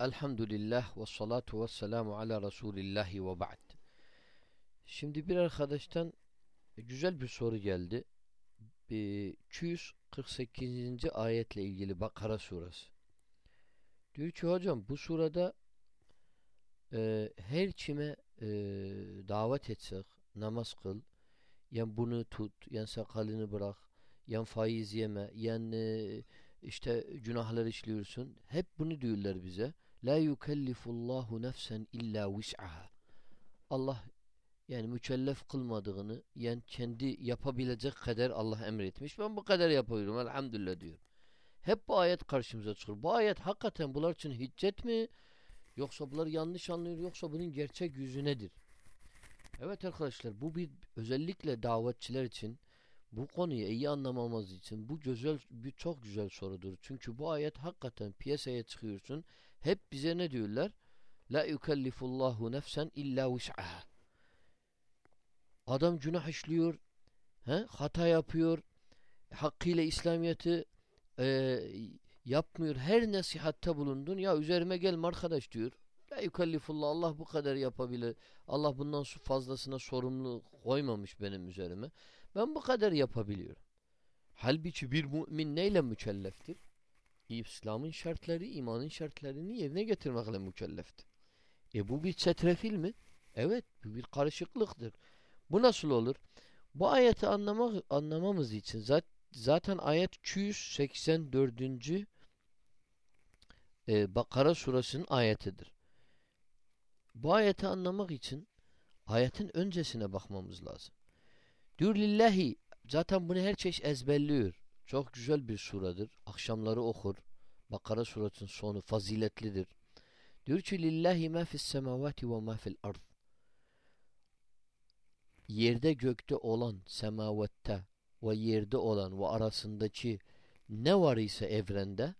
Elhamdülillah ve salatu ve selamu ala Resulillahi ve ba'd. Şimdi bir arkadaştan güzel bir soru geldi. 248. ayetle ilgili Bakara suresi. Diyor ki hocam bu surada e, her kime e, davet etsek namaz kıl, yan bunu tut, yan sakalını bırak, yan faiz yeme, yan e, işte günahlar işliyorsun. Hep bunu diyorlar bize. La yukellifullahu nefsen illa vis'aha. Allah yani mükellef kılmadığını yani kendi yapabilecek kadar Allah emretmiş. Ben bu kadar yapıyorum elhamdülillah diyor. Hep bu ayet karşımıza çıkıyor. Bu ayet hakikaten bunlar için hicret mi? Yoksa bunlar yanlış anlıyor yoksa bunun gerçek yüzü nedir? Evet arkadaşlar bu bir özellikle davetçiler için bu konuyu iyi anlamamız için bu güzel bir çok güzel sorudur. Çünkü bu ayet hakikaten piyasaya çıkıyorsun. Hep bize ne diyorlar? La yukellifullahu nefsen illa vus'aha. Adam günah işliyor, he? hata yapıyor, hakkıyla İslamiyet'i e, yapmıyor. Her nasihatte bulundun. Ya üzerime gelme arkadaş diyor. La yukellifullah Allah bu kadar yapabilir. Allah bundan fazlasına sorumlu koymamış benim üzerime. Ben bu kadar yapabiliyorum. Halbuki bir mümin neyle mükelleftir? İslam'ın şartları, imanın şartlarını yerine getirmekle mükelleftir. E bu bir çetrefil mi? Evet, bu bir karışıklıktır. Bu nasıl olur? Bu ayeti anlamak, anlamamız için zaten ayet 284. E, Bakara suresinin ayetidir. Bu ayeti anlamak için ayetin öncesine bakmamız lazım. Diyor zaten bunu her çeşit ezberliyor. Çok güzel bir suradır. Akşamları okur. Bakara suratının sonu faziletlidir. Diyor ki lillahi ma fis semavati ve ma fil ard. Yerde gökte olan semavette ve yerde olan ve arasındaki ne var ise evrende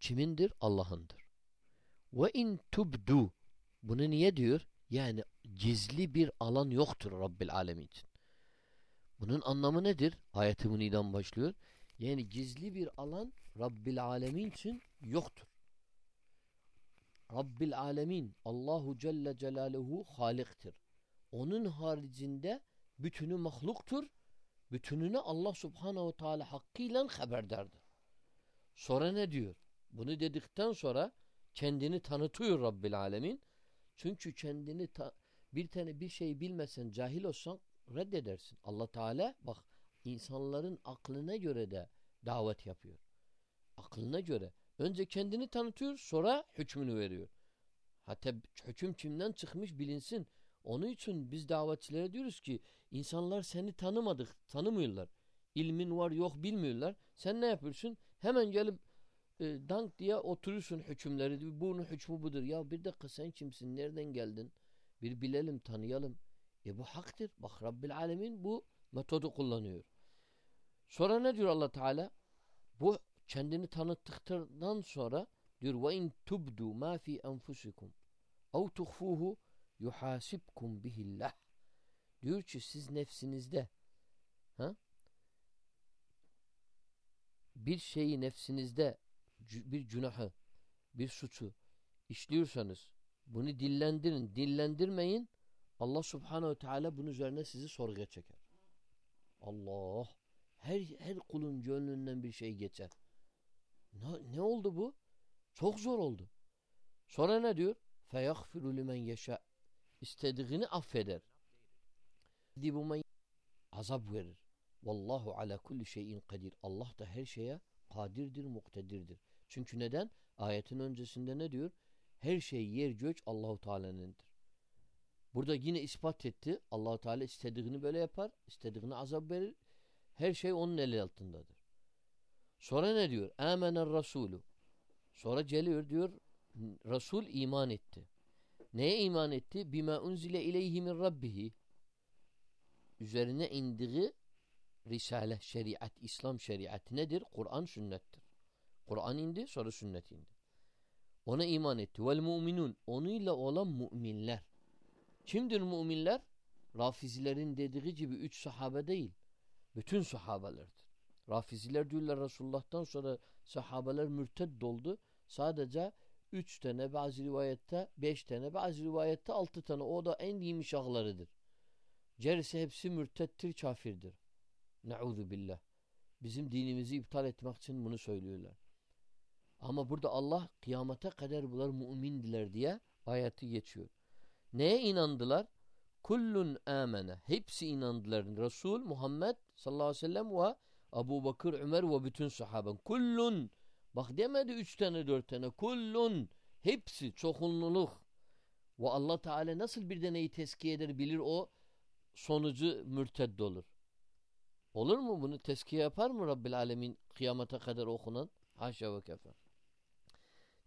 kimindir? Allah'ındır. Ve in tubdu bunu niye diyor? Yani gizli bir alan yoktur Rabbil Alemin için. Bunun anlamı nedir? Ayeti Muni'den başlıyor. Yani gizli bir alan Rabbil Alemin için yoktur. Rabbil Alemin Allahu Celle Celaluhu haliktir. Onun haricinde bütünü mahluktur. Bütününe Allah Subhanahu Teala hakkıyla haberdardır. Sonra ne diyor? Bunu dedikten sonra kendini tanıtıyor Rabbil Alemin. Çünkü kendini bir tane bir şey bilmesen cahil olsan reddedersin. Allah Teala bak insanların aklına göre de davet yapıyor. Aklına göre. Önce kendini tanıtıyor sonra hükmünü veriyor. Hatta hüküm kimden çıkmış bilinsin. Onun için biz davetçilere diyoruz ki insanlar seni tanımadık, tanımıyorlar. İlmin var yok bilmiyorlar. Sen ne yapıyorsun? Hemen gelip e, dank diye oturursun hükümleri. Bunun hükmü budur. Ya bir dakika sen kimsin? Nereden geldin? Bir bilelim, tanıyalım. E bu haktır. Bak Rabbil Alemin bu metodu kullanıyor. Sonra ne diyor Allah Teala? Bu kendini tanıttıktan sonra diyor ve in tubdu ma fi enfusikum ev tuhfuhu yuhasibkum bihillah. Diyor ki siz nefsinizde ha? bir şeyi nefsinizde bir günahı, bir suçu işliyorsanız bunu dillendirin, dillendirmeyin. Allah Subhanahu Teala bunun üzerine sizi sorguya çeker. Allah her her kulun gönlünden bir şey geçer. Ne, ne oldu bu? Çok zor oldu. Sonra ne diyor? Feyagfiru limen yeşâ. İstediğini affeder. Dibumen azap verir. Vallahu ala kulli şeyin kadir. Allah da her şeye kadirdir, muktedirdir. Çünkü neden? Ayetin öncesinde ne diyor? Her şey yer gök Allahu Teala'nındır. Burada yine ispat etti. Allahu Teala istediğini böyle yapar, istediğini azap verir. Her şey onun eli altındadır. Sonra ne diyor? Amener Resulü. Sonra geliyor diyor Resul iman etti. Neye iman etti? Bima unzile ileyhi min rabbihi. Üzerine indiği Risale, şeriat, İslam şeriatı nedir? Kur'an sünnettir. Kur'an indi sonra sünnet indi. Ona iman etti. Vel mu'minun. Onunla olan müminler. Kimdir müminler? Rafizilerin dediği gibi üç sahabe değil. Bütün sahabelerdir. Rafiziler diyorlar Resulullah'tan sonra sahabeler mürted doldu. Sadece üç tane bazı rivayette beş tane bazı rivayette altı tane o da en iyi mişahlarıdır. Gerisi hepsi mürtettir kafirdir. Ne'udhu billah. Bizim dinimizi iptal etmek için bunu söylüyorlar. Ama burada Allah kıyamete kadar bunlar mümindiler diye ayeti geçiyor. Neye inandılar? Kullun amene. Hepsi inandılar. Resul Muhammed sallallahu aleyhi ve sellem ve Abu Bakır, Ömer ve bütün sahaben. Kullun. Bak demedi üç tane dört tane. Kullun. Hepsi çokunluluk. Ve Allah Teala nasıl bir deneyi teskiye eder bilir o sonucu mürted olur. Olur mu bunu teskiye yapar mı Rabbil Alemin kıyamata kadar okunan? Haşa ve kefe.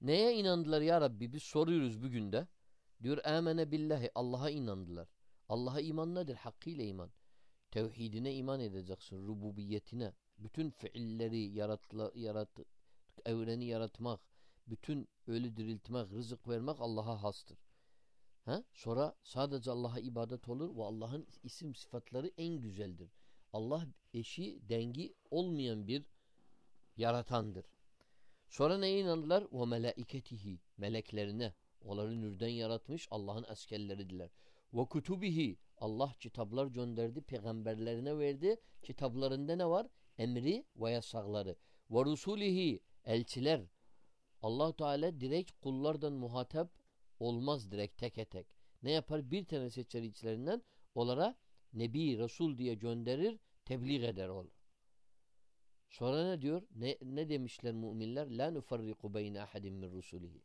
Neye inandılar ya Rabbi? Biz soruyoruz bugün de. Diyor amene billahi Allah'a inandılar. Allah'a iman nedir? Hakkıyla iman. Tevhidine iman edeceksin. Rububiyetine. Bütün fiilleri yaratla, yarat, evreni yaratmak, bütün ölü diriltmek, rızık vermek Allah'a hastır. Ha? Sonra sadece Allah'a ibadet olur ve Allah'ın isim sıfatları en güzeldir. Allah eşi, dengi olmayan bir yaratandır. Sonra neye inandılar? O melaiketihi, meleklerine. Onları nürden yaratmış Allah'ın askerleridirler. Ve kutubihi, Allah kitaplar gönderdi, peygamberlerine verdi. Kitaplarında ne var? Emri ve yasakları. Ve rusulihi, elçiler. allah Teala direkt kullardan muhatap olmaz direkt tek tek. Ne yapar? Bir tane seçer içlerinden onlara Nebi, Resul diye gönderir, tebliğ eder olur. Sonra ne diyor? Ne, ne demişler müminler? La nufarriku beyne ahadin min rusulihi.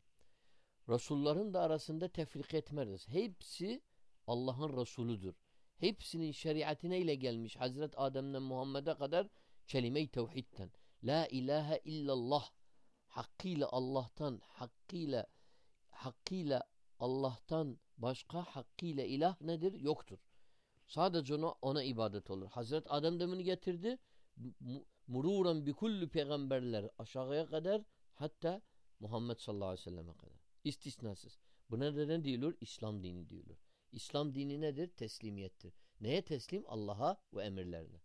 Resulların da arasında tefrik etmeriz. Hepsi Allah'ın Resuludur. Hepsinin şeriatine ile gelmiş. Hazret Adem'den Muhammed'e kadar kelime-i tevhidten. La ilahe illallah. Hakkıyla Allah'tan, hakkıyla hakkıyla Allah'tan başka hakkıyla ilah nedir? Yoktur. Sadece ona, ona ibadet olur. Hazret Adem demini getirdi. Mururan bi kulli peygamberler aşağıya kadar hatta Muhammed sallallahu aleyhi ve selleme kadar. İstisnasız. Buna da ne diyorlar? İslam dini diyorlar. İslam dini nedir? Teslimiyettir. Neye teslim? Allah'a ve emirlerine.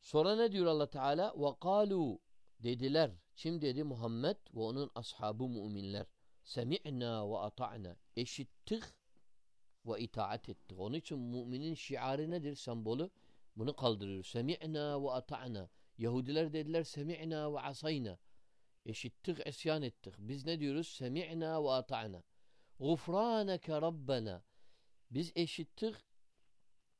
Sonra ne diyor Allah Teala? Kalu dediler. Kim dedi? Muhammed ve onun ashabı müminler. Semi'na ve ata'na. Eşittik ve itaat ettik. Onun için müminin şiarı nedir? Sembolü. Bunu kaldırıyor. Semi'na ve ata'na. Yahudiler dediler semi'na ve asayna. Eşittik, isyan ettik. Biz ne diyoruz? Semi'na ve ata'na. Gufraneke Rabbena. Biz eşittik,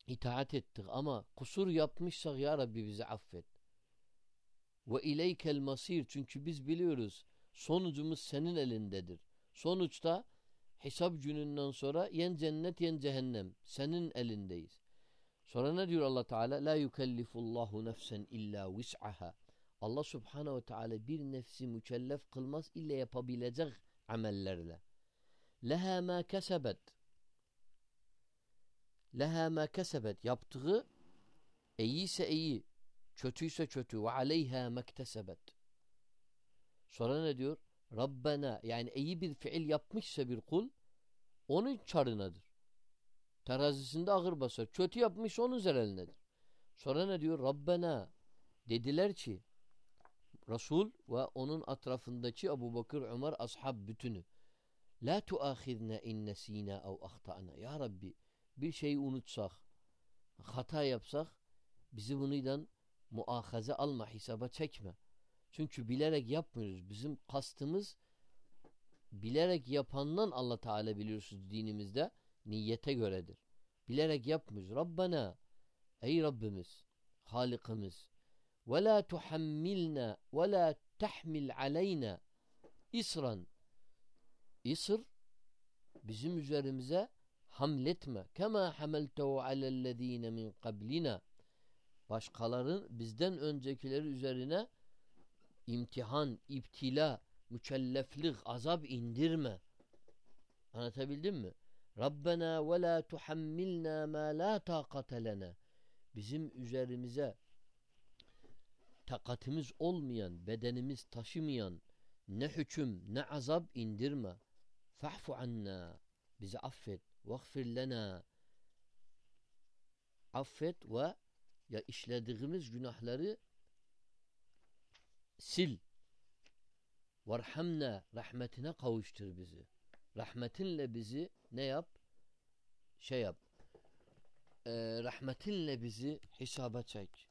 itaat ettik ama kusur yapmışsak ya Rabbi bizi affet. Ve ileykel masir. Çünkü biz biliyoruz sonucumuz senin elindedir. Sonuçta hesap gününden sonra yen cennet yen cehennem. Senin elindeyiz. Sonra ne diyor Allah Teala? La yukellifullahu nefsen illa vis'aha. Allah Subhanahu ve Teala bir nefsi mükellef kılmaz illa yapabilecek amellerle. Leha ma kesebet. Leha ma kesebet. Yaptığı iyiyse iyi, kötüyse kötü. Ve aleyha mektesebet. Sonra ne diyor? Rabbena yani iyi bir fiil yapmışsa bir kul onun çarınadır. Terazisinde ağır basar. Kötü yapmış onun zeralindedir. Sonra ne diyor? Rabbena dediler ki Resul ve onun atrafındaki Abu Bakır, Ömer, ashab bütünü. La tuahidne in nesina ev ahtana. Ya Rabbi bir şeyi unutsak, hata yapsak bizi bundan muahaze alma, hesaba çekme. Çünkü bilerek yapmıyoruz. Bizim kastımız bilerek yapandan Allah Teala biliyorsunuz dinimizde niyete göredir. Bilerek yapmıyoruz. Rabbena ey Rabbimiz, Halikimiz ve la tuhammilna ve la tahmil aleyna isran isr bizim üzerimize hamletme. Kema hameltehu alellezine min qablina. Başkaların bizden öncekileri üzerine imtihan, iptila, mükelleflik, azap indirme. Anlatabildim mi? Rabbena ve la tuhammilna ma la taqate lena. Bizim üzerimize takatimiz olmayan, bedenimiz taşımayan ne hüküm ne azap indirme. Fa'fu anna. Bizi affet. Vagfir lena. Affet ve ya işlediğimiz günahları sil. Varhamna rahmetine kavuştur bizi. Rahmetinle bizi ne yap? Şey yap. Ee, rahmetinle bizi hesaba çek.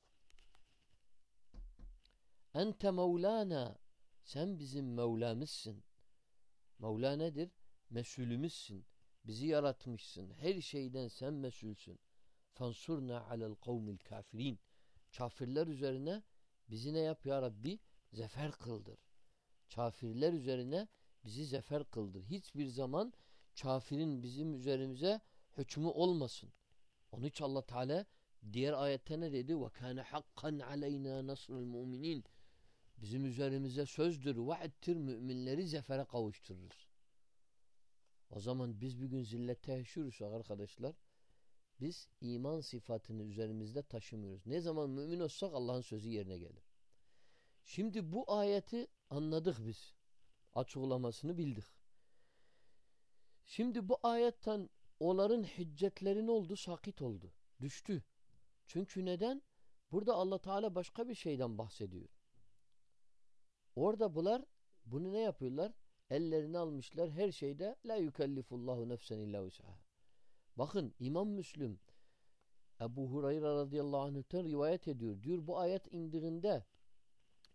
Ente Mevlana sen bizim Mevlamızsın. Mevla nedir? Mesulümüzsün. Bizi yaratmışsın. Her şeyden sen mesulsün. Fansurna alel kavmil kafirin. Kafirler üzerine bizi ne yap ya Rabbi? Zefer kıldır. Kafirler üzerine bizi zefer kıldır. Hiçbir zaman kafirin bizim üzerimize hükmü olmasın. Onun için Allah Teala diğer ayette ne dedi? Ve kana hakkan aleyna nasrul muminin. Bizim üzerimize sözdür, vaattir müminleri zefere kavuştururuz. O zaman biz bir gün zillette yaşıyorsak arkadaşlar biz iman sıfatını üzerimizde taşımıyoruz. Ne zaman mümin olsak Allah'ın sözü yerine gelir. Şimdi bu ayeti anladık biz. Açıklamasını bildik. Şimdi bu ayetten onların hüccetleri ne oldu? Sakit oldu. Düştü. Çünkü neden? Burada Allah Teala başka bir şeyden bahsediyor. Orada bunlar bunu ne yapıyorlar? Ellerini almışlar her şeyde la yukellifullahu nefsen illa vus'aha. Bakın İmam Müslüm Ebu Hureyre radıyallahu anh'ten rivayet ediyor. Diyor bu ayet indiğinde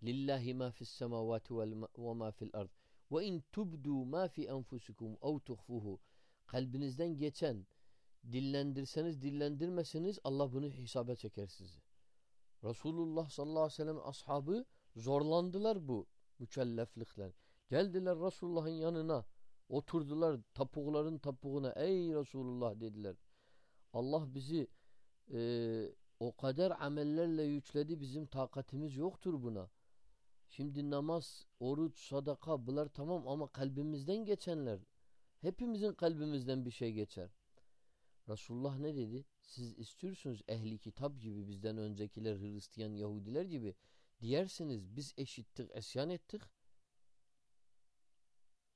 lillahi ma fis semavati ve ma fil ard ve in tubdu ma fi enfusikum ev tuhfuhu kalbinizden geçen dillendirseniz dillendirmeseniz Allah bunu hesaba çeker sizi. Resulullah sallallahu aleyhi ve sellem ashabı zorlandılar bu mükelleflikler. Geldiler Resulullah'ın yanına oturdular tapukların tapuğuna ey Resulullah dediler. Allah bizi e, o kadar amellerle yükledi bizim takatimiz yoktur buna. Şimdi namaz, oruç, sadaka bunlar tamam ama kalbimizden geçenler hepimizin kalbimizden bir şey geçer. Resulullah ne dedi? Siz istiyorsunuz ehli kitap gibi bizden öncekiler Hristiyan Yahudiler gibi diyersiniz biz eşittik, esyan ettik.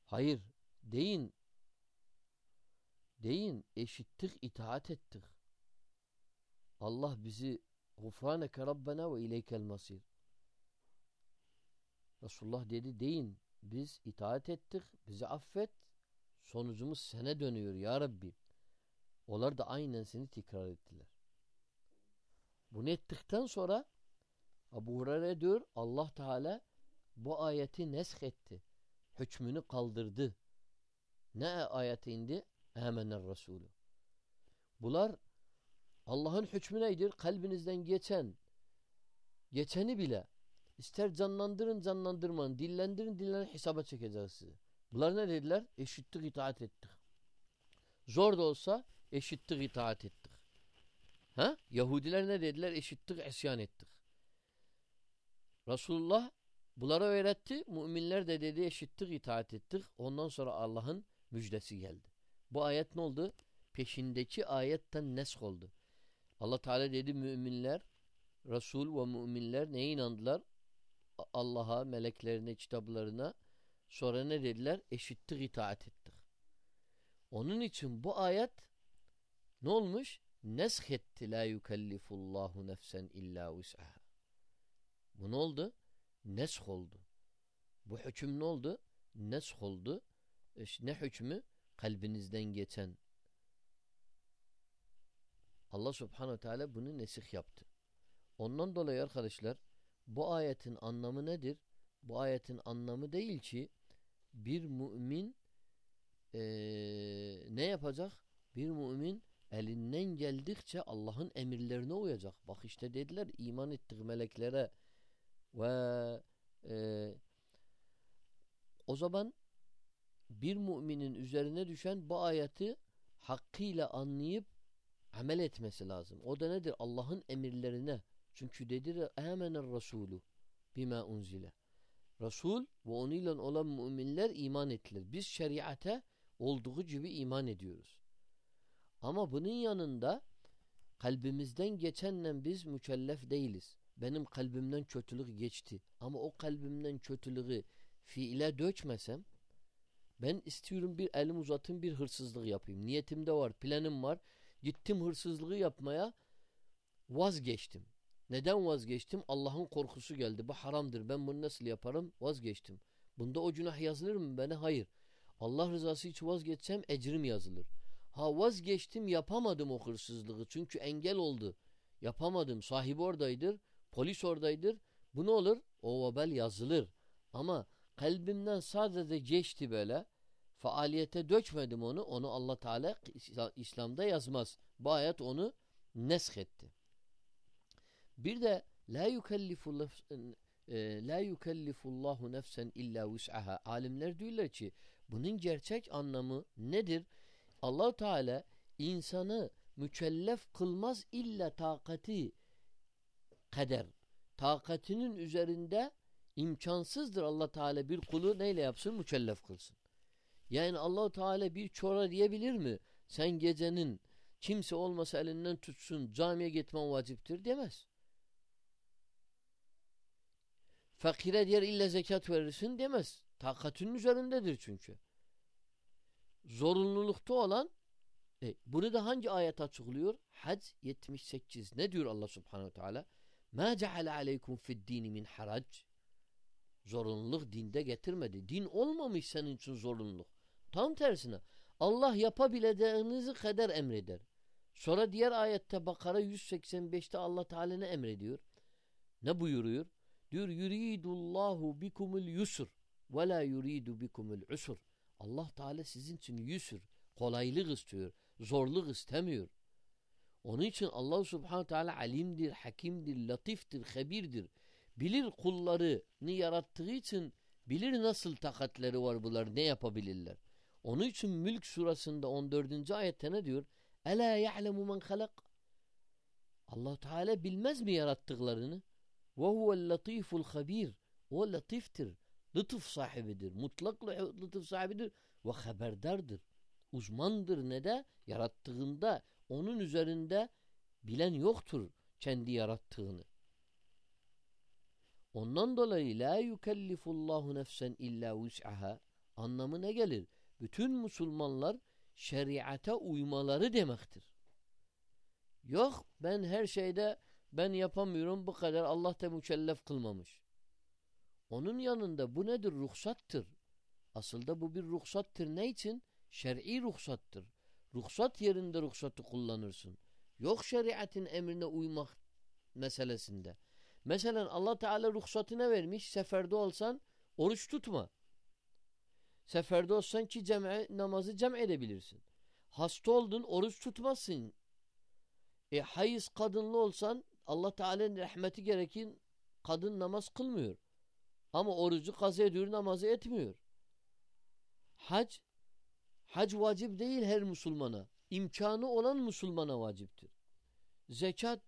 Hayır. Deyin. Deyin eşittik, itaat ettik. Allah bizi gufraneke Rabbena ve ileykel masir. Resulullah dedi deyin biz itaat ettik, bizi affet. Sonucumuz sene dönüyor ya Rabbi. Onlar da aynen seni tekrar ettiler. Bunu ettikten sonra Abu Hureyre diyor Allah Teala bu ayeti nesk etti. Hükmünü kaldırdı. Ne ayeti indi? Âmener Resulü. Bunlar Allah'ın hükmü nedir? Kalbinizden geçen geçeni bile ister canlandırın canlandırmayın dillendirin dillendirin hesaba çekeceğiz sizi. Bunlar ne dediler? Eşittik itaat ettik. Zor da olsa eşittik itaat ettik. Ha? Yahudiler ne dediler? Eşittik isyan ettik. Resulullah bunlara öğretti. Müminler de dedi eşittik itaat ettik. Ondan sonra Allah'ın müjdesi geldi. Bu ayet ne oldu? Peşindeki ayetten nesk oldu. Allah Teala dedi müminler Resul ve müminler neye inandılar? Allah'a, meleklerine, kitaplarına. Sonra ne dediler? Eşittik, itaat ettik. Onun için bu ayet ne olmuş? Nesk etti la yukellifullahu nefsen illa vus'aha. Bu ne oldu? Nesk oldu. Bu hüküm ne oldu? Nesk oldu. İşte ne hükmü? Kalbinizden geçen. Allah subhanehu teala bunu nesih yaptı. Ondan dolayı arkadaşlar bu ayetin anlamı nedir? Bu ayetin anlamı değil ki bir mümin ee, ne yapacak? Bir mümin elinden geldikçe Allah'ın emirlerine uyacak. Bak işte dediler iman ettik meleklere ve e, o zaman bir müminin üzerine düşen bu ayeti hakkıyla anlayıp amel etmesi lazım. O da nedir? Allah'ın emirlerine. Çünkü dedi amener Resulü bima unzile. Resul ve onunla olan müminler iman ettiler. Biz şeriate olduğu gibi iman ediyoruz. Ama bunun yanında kalbimizden geçenle biz mükellef değiliz. Benim kalbimden kötülük geçti. Ama o kalbimden kötülüğü fiile dökmesem ben istiyorum bir elim uzatayım bir hırsızlık yapayım. Niyetimde var, planım var. Gittim hırsızlığı yapmaya vazgeçtim. Neden vazgeçtim? Allah'ın korkusu geldi. Bu haramdır. Ben bunu nasıl yaparım? Vazgeçtim. Bunda o günah yazılır mı bana? Hayır. Allah rızası için vazgeçsem ecrim yazılır. Ha vazgeçtim yapamadım o hırsızlığı. Çünkü engel oldu. Yapamadım. Sahibi oradaydır. Polis oradaydır. Bu ne olur? O vebel yazılır. Ama kalbimden sadece geçti böyle. Faaliyete dökmedim onu. Onu Allah Teala İslam'da yazmaz. Bu ayet onu nesk etti. Bir de la yukellifu e, la yukellifullahu nefsen illa vus'aha. Alimler diyorlar ki bunun gerçek anlamı nedir? Allah Teala insanı mükellef kılmaz illa takati kader. Takatinin üzerinde imkansızdır Allah Teala bir kulu neyle yapsın? Mükellef kılsın. Yani Allah Teala bir çora diyebilir mi? Sen gecenin kimse olmasa elinden tutsun camiye gitmen vaciptir demez. Fakire diğer illa zekat verirsin demez. Takatının üzerindedir çünkü. Zorunlulukta olan e, bunu da hangi ayet açıklıyor? Hac 78. Ne diyor Allah Subhanahu Teala? Ma ceale aleykum fid dini min harac. Zorunluluk dinde getirmedi. Din olmamış senin için zorunluluk. Tam tersine Allah yapabileceğinizi kadar emreder. Sonra diğer ayette Bakara 185'te Allah Teala ne emrediyor? Ne buyuruyor? Diyor yuridullahu bikumul yusur ve la yuridu bikumul usur. Allah Teala sizin için yusur, kolaylık istiyor, zorluk istemiyor. Onun için Allah Subhanahu Teala alimdir, hakimdir, latiftir, habirdir. Bilir kullarını yarattığı için bilir nasıl takatleri var bunlar, ne yapabilirler. Onun için Mülk surasında 14. ayette ne diyor? Ela ya'lemu men halak. Allah Teala bilmez mi yarattıklarını? Ve huvel latiful habir. O latiftir. Lütuf sahibidir. Mutlak lütuf sahibidir. Ve haberdardır. Uzmandır ne de? Yarattığında onun üzerinde bilen yoktur kendi yarattığını. Ondan dolayı la yukellifullahu nefsen illa vus'aha anlamı ne gelir? Bütün Müslümanlar şeriata uymaları demektir. Yok ben her şeyde ben yapamıyorum bu kadar Allah da mükellef kılmamış. Onun yanında bu nedir? Ruhsattır. Aslında bu bir ruhsattır. Ne için? Şer'i ruhsattır. Ruhsat yerinde ruhsatı kullanırsın. Yok şeriatin emrine uymak meselesinde. Mesela Allah Teala ruhsatına vermiş seferde olsan oruç tutma. Seferde olsan ki cem'e, namazı cem edebilirsin. Hasta oldun oruç tutmazsın. E hayız kadınlı olsan Allah Teala'nın rahmeti gerekin kadın namaz kılmıyor. Ama orucu kaza ediyor namazı etmiyor. Hac hac vacip değil her Müslümana. İmkanı olan Müslümana vaciptir. Zekat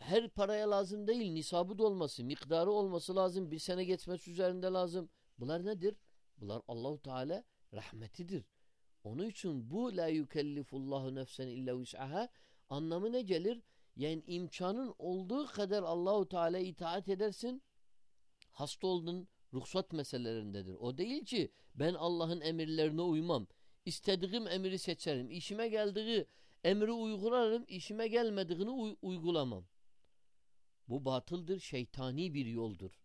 her paraya lazım değil. Nisabı da olması, miktarı olması lazım. Bir sene geçmesi üzerinde lazım. Bunlar nedir? Bunlar Allahu Teala rahmetidir. Onun için bu la yukellifullahu nefsen illa vus'aha anlamı ne gelir? Yani imkanın olduğu kadar Allahu Teala itaat edersin. Hasta oldun ruhsat meselelerindedir. O değil ki ben Allah'ın emirlerine uymam. İstediğim emri seçerim. İşime geldiği emri uygularım. İşime gelmediğini uy uygulamam. Bu batıldır, şeytani bir yoldur.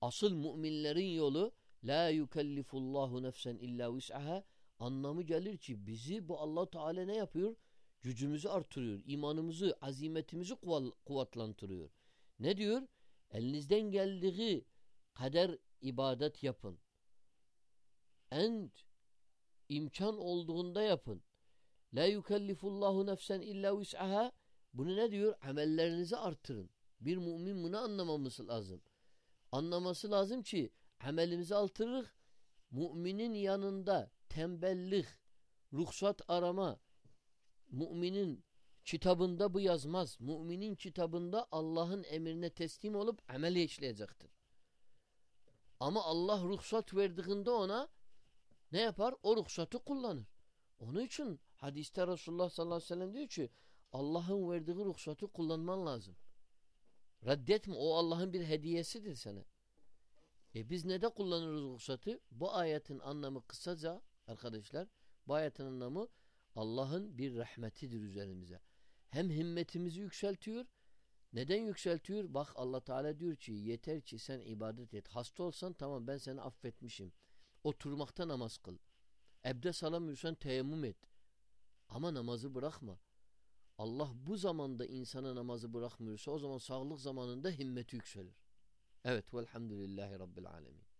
Asıl müminlerin yolu La yukellifullahu nefsen illa vus'aha anlamı gelir ki bizi bu Allah Teala ne yapıyor? Gücümüzü artırıyor. imanımızı, azimetimizi kuvvetlendiriyor. Ne diyor? Elinizden geldiği kader ibadet yapın. En imkan olduğunda yapın. La yukellifullahu nefsen illa vus'aha bunu ne diyor? Amellerinizi artırın. Bir mümin bunu anlamamız lazım. Anlaması lazım ki amelimizi artırırız. Müminin yanında tembellik, ruhsat arama, müminin kitabında bu yazmaz. Müminin kitabında Allah'ın emrine teslim olup amel işleyecektir. Ama Allah ruhsat verdiğinde ona ne yapar? O ruhsatı kullanır. Onun için hadiste Resulullah sallallahu aleyhi ve sellem diyor ki Allah'ın verdiği ruhsatı kullanman lazım. Reddetme. O Allah'ın bir hediyesidir sana. E biz ne de kullanırız ruhsatı? Bu ayetin anlamı kısaca arkadaşlar bu ayetin anlamı Allah'ın bir rahmetidir üzerimize. Hem himmetimizi yükseltiyor Neden yükseltiyor? Bak Allah Teala diyor ki yeter ki sen ibadet et. Hasta olsan tamam ben seni affetmişim. Oturmakta namaz kıl. Ebde salamıyorsan teyemmüm et. Ama namazı bırakma. Allah bu zamanda insana namazı bırakmıyorsa o zaman sağlık zamanında himmeti yükselir. Evet velhamdülillahi rabbil alemin.